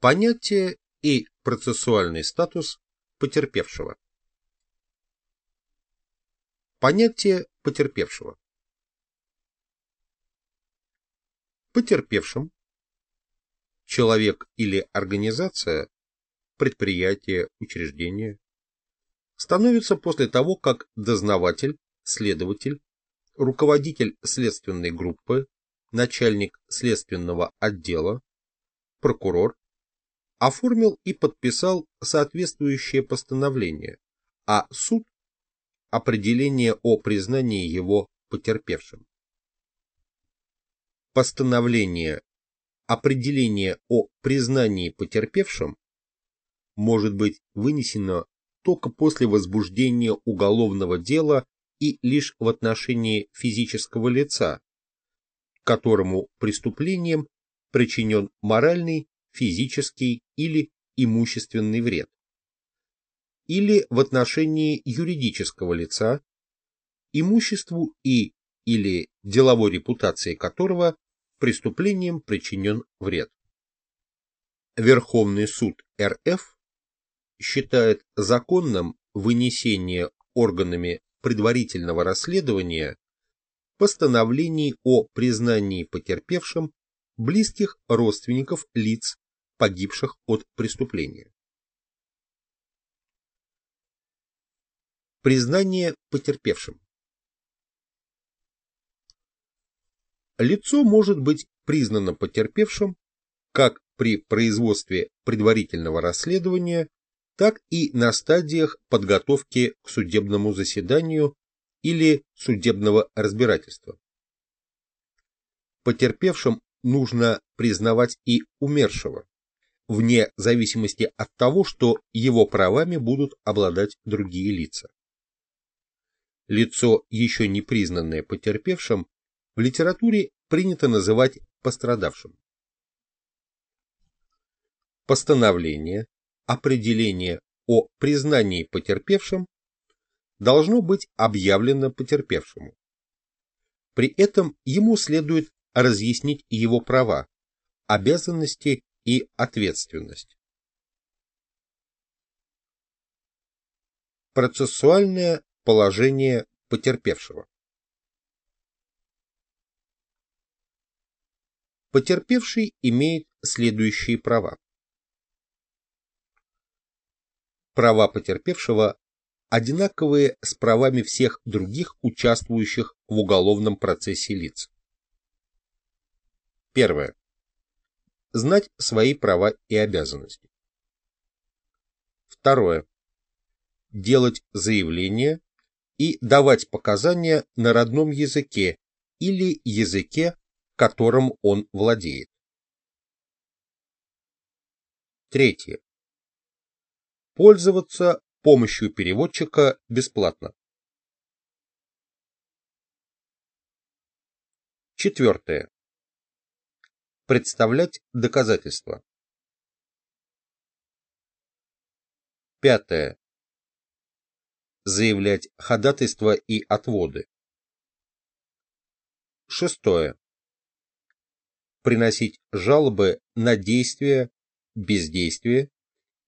Понятие и процессуальный статус потерпевшего. Понятие потерпевшего. Потерпевшим человек или организация, предприятие, учреждение, становится после того, как дознаватель, следователь, руководитель следственной группы, начальник следственного отдела, прокурор, оформил и подписал соответствующее постановление, а суд – определение о признании его потерпевшим. Постановление определение о признании потерпевшим может быть вынесено только после возбуждения уголовного дела и лишь в отношении физического лица, которому преступлением причинен моральный, физический или имущественный вред, или в отношении юридического лица, имуществу и или деловой репутации которого преступлением причинен вред. Верховный суд РФ считает законным вынесение органами предварительного расследования постановлений о признании потерпевшим близких родственников лиц, погибших от преступления. Признание потерпевшим Лицо может быть признано потерпевшим как при производстве предварительного расследования, так и на стадиях подготовки к судебному заседанию или судебного разбирательства. Потерпевшим нужно признавать и умершего, вне зависимости от того, что его правами будут обладать другие лица. Лицо, еще не признанное потерпевшим, в литературе принято называть пострадавшим. Постановление, определение о признании потерпевшим должно быть объявлено потерпевшему. При этом ему следует разъяснить его права, обязанности и ответственность. Процессуальное положение потерпевшего Потерпевший имеет следующие права. Права потерпевшего одинаковые с правами всех других участвующих в уголовном процессе лиц. Первое. Знать свои права и обязанности. Второе. Делать заявления и давать показания на родном языке или языке, которым он владеет. Третье. Пользоваться помощью переводчика бесплатно. Четвертое. Представлять доказательства. Пятое. Заявлять ходатайства и отводы. Шестое приносить жалобы на действия, бездействие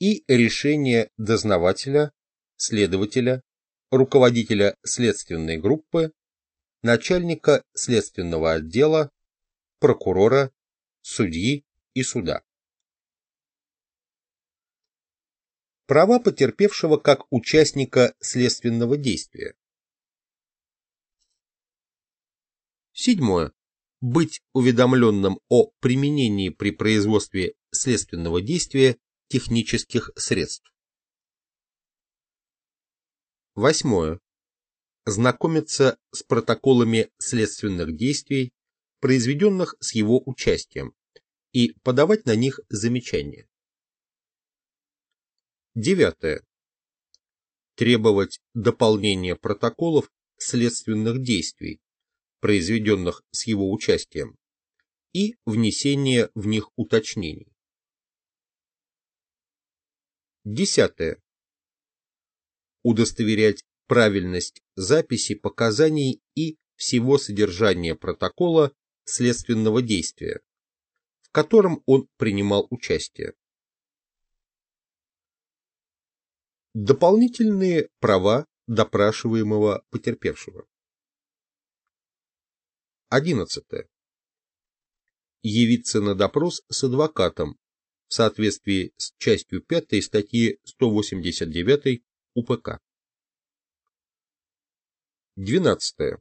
и решения дознавателя, следователя, руководителя следственной группы, начальника следственного отдела, прокурора, судьи и суда. Права потерпевшего как участника следственного действия. Седьмое быть уведомленным о применении при производстве следственного действия технических средств. Восьмое. Знакомиться с протоколами следственных действий, произведенных с его участием, и подавать на них замечания. Девятое. Требовать дополнения протоколов следственных действий, произведенных с его участием, и внесение в них уточнений. Десятое. Удостоверять правильность записи показаний и всего содержания протокола следственного действия, в котором он принимал участие. Дополнительные права допрашиваемого потерпевшего. 11. Явиться на допрос с адвокатом в соответствии с частью 5 статьи 189 УПК. 12.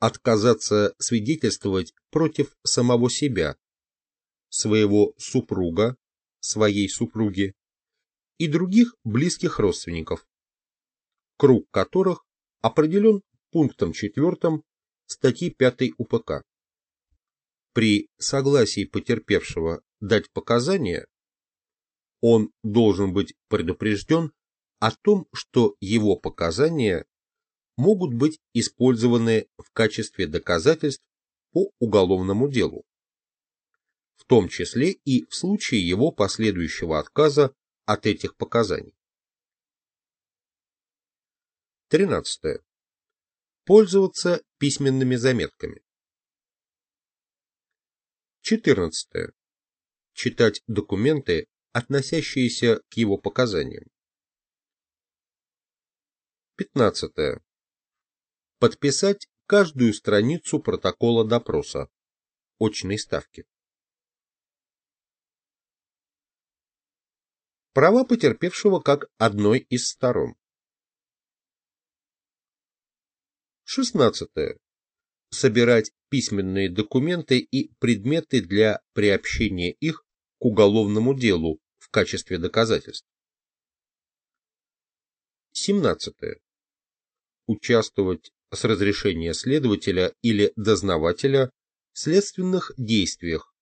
Отказаться свидетельствовать против самого себя, своего супруга, своей супруги и других близких родственников, круг которых определен пунктом 4 статьи 5 УПК. При согласии потерпевшего дать показания, он должен быть предупрежден о том, что его показания могут быть использованы в качестве доказательств по уголовному делу, в том числе и в случае его последующего отказа от этих показаний. 13. Пользоваться письменными заметками. 14. Читать документы, относящиеся к его показаниям. 15. Подписать каждую страницу протокола допроса. Очной ставки. Права потерпевшего как одной из сторон. 16. Собирать письменные документы и предметы для приобщения их к уголовному делу в качестве доказательств. 17. Участвовать с разрешения следователя или дознавателя в следственных действиях,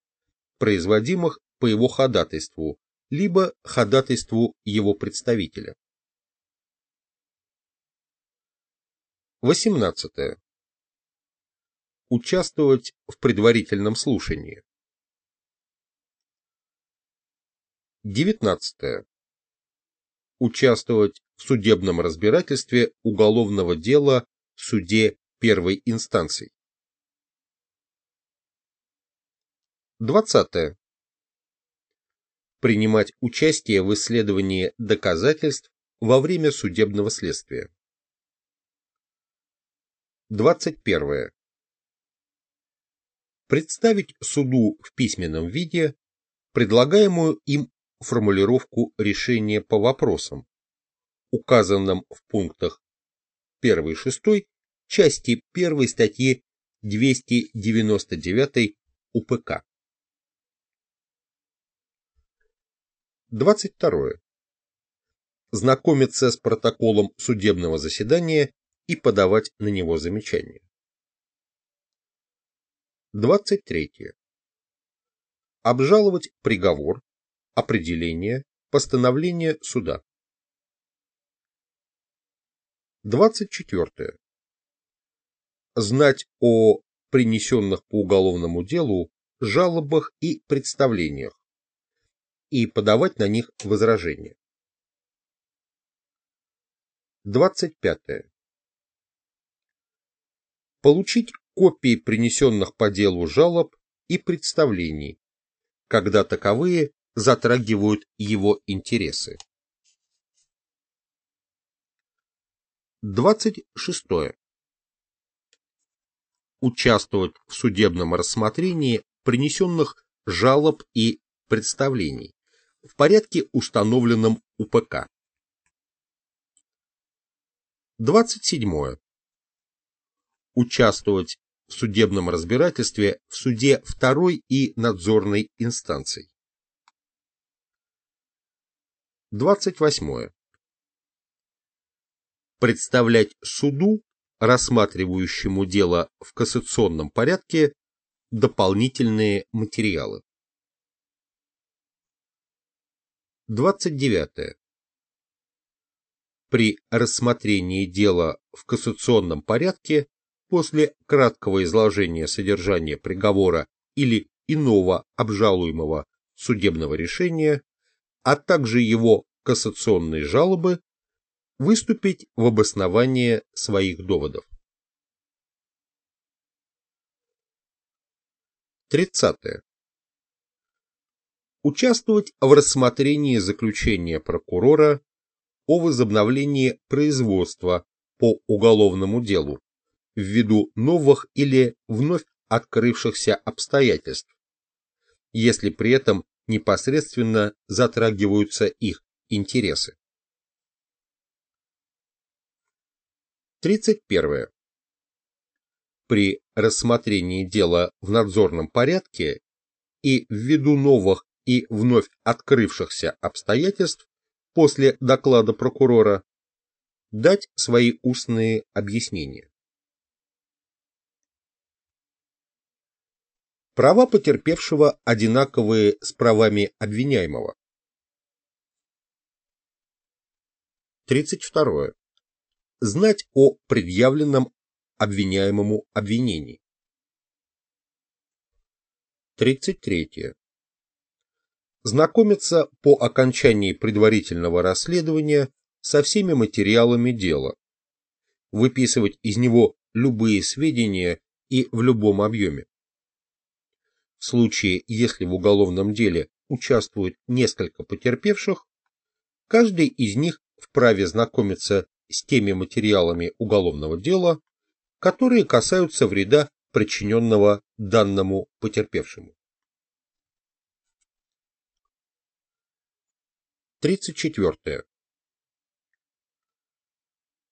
производимых по его ходатайству, либо ходатайству его представителя. 18. Участвовать в предварительном слушании. 19. Участвовать в судебном разбирательстве уголовного дела в суде первой инстанции. 20. Принимать участие в исследовании доказательств во время судебного следствия. 21. Представить суду в письменном виде предлагаемую им формулировку решения по вопросам, указанным в пунктах 1 и 6 части 1 статьи 299 УПК. 22. Знакомиться с протоколом судебного заседания и подавать на него замечания. 23. Обжаловать приговор, определение, постановление суда. 24. Знать о принесенных по уголовному делу жалобах и представлениях и подавать на них возражения. 25 получить копии принесенных по делу жалоб и представлений, когда таковые затрагивают его интересы. 26. Участвовать в судебном рассмотрении принесенных жалоб и представлений в порядке, установленном УПК. 27 участвовать в судебном разбирательстве в суде второй и надзорной инстанций. 28. Представлять суду, рассматривающему дело в кассационном порядке, дополнительные материалы. 29. При рассмотрении дела в кассационном порядке после краткого изложения содержания приговора или иного обжалуемого судебного решения, а также его кассационной жалобы, выступить в обоснование своих доводов. 30. Участвовать в рассмотрении заключения прокурора о возобновлении производства по уголовному делу ввиду новых или вновь открывшихся обстоятельств, если при этом непосредственно затрагиваются их интересы. 31. При рассмотрении дела в надзорном порядке и ввиду новых и вновь открывшихся обстоятельств после доклада прокурора дать свои устные объяснения. Права потерпевшего одинаковые с правами обвиняемого. 32. Знать о предъявленном обвиняемому обвинении. 33. Знакомиться по окончании предварительного расследования со всеми материалами дела. Выписывать из него любые сведения и в любом объеме. В случае, если в уголовном деле участвует несколько потерпевших, каждый из них вправе знакомиться с теми материалами уголовного дела, которые касаются вреда, причиненного данному потерпевшему. 34.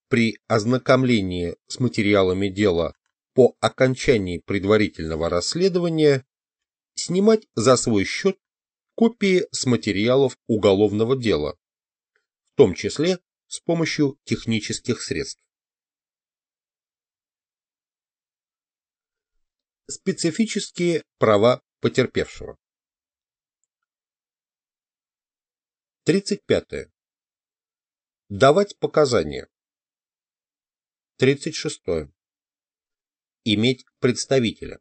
При ознакомлении с материалами дела по окончании предварительного расследования снимать за свой счет копии с материалов уголовного дела, в том числе с помощью технических средств. Специфические права потерпевшего. 35. Давать показания. 36. Иметь представителя.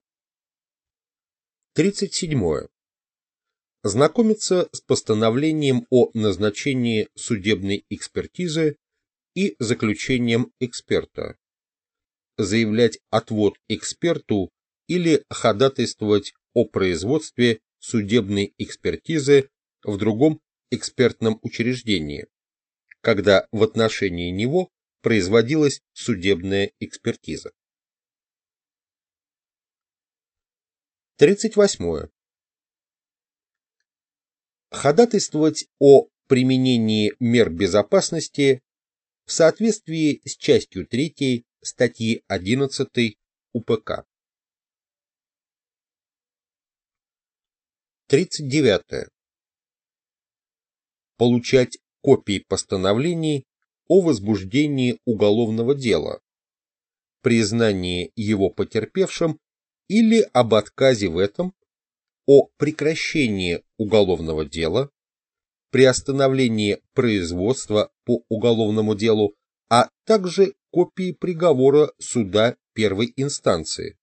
37. Знакомиться с постановлением о назначении судебной экспертизы и заключением эксперта. Заявлять отвод эксперту или ходатайствовать о производстве судебной экспертизы в другом экспертном учреждении, когда в отношении него производилась судебная экспертиза. 38. Ходатайствовать о применении мер безопасности в соответствии с частью 3 статьи 11 УПК. 39. Получать копии постановлений о возбуждении уголовного дела, признании его потерпевшим или об отказе в этом, о прекращении уголовного дела, приостановлении производства по уголовному делу, а также копии приговора суда первой инстанции,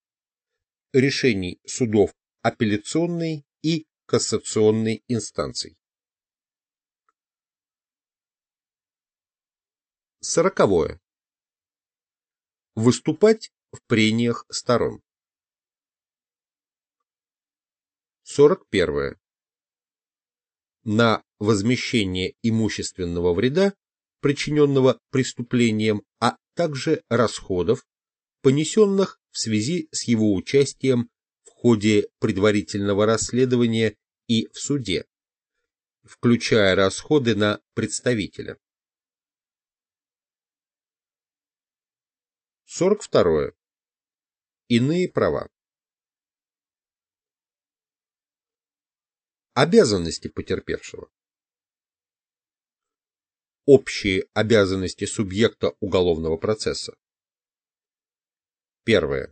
решений судов апелляционной и кассационной инстанций. Сороковое. Выступать в прениях сторон. 41. На возмещение имущественного вреда, причиненного преступлением, а также расходов, понесенных в связи с его участием в ходе предварительного расследования и в суде, включая расходы на представителя. 42. Иные права. Обязанности потерпевшего. Общие обязанности субъекта уголовного процесса. Первое.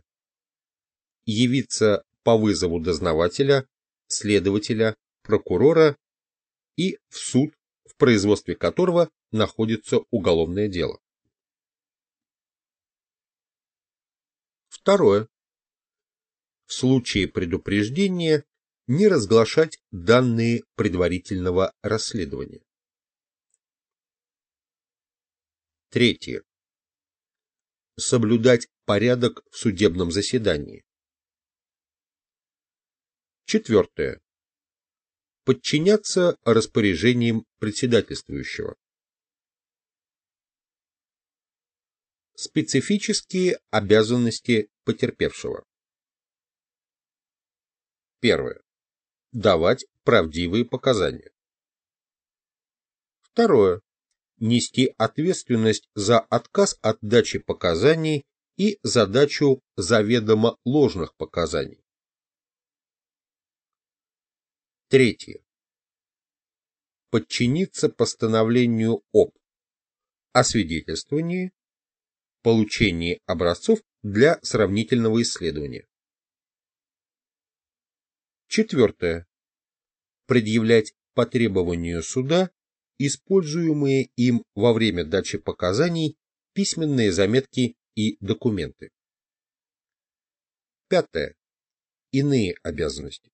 Явиться по вызову дознавателя, следователя, прокурора и в суд, в производстве которого находится уголовное дело. Второе. В случае предупреждения не разглашать данные предварительного расследования. Третье. Соблюдать порядок в судебном заседании. Четвертое. Подчиняться распоряжениям председательствующего. Специфические обязанности потерпевшего. Первое. Давать правдивые показания. Второе. Нести ответственность за отказ от дачи показаний и задачу заведомо ложных показаний. Третье. Подчиниться постановлению об освидетельствовании, получении образцов для сравнительного исследования. Четвертое. Предъявлять по требованию суда используемые им во время дачи показаний письменные заметки и документы. Пятое. Иные обязанности.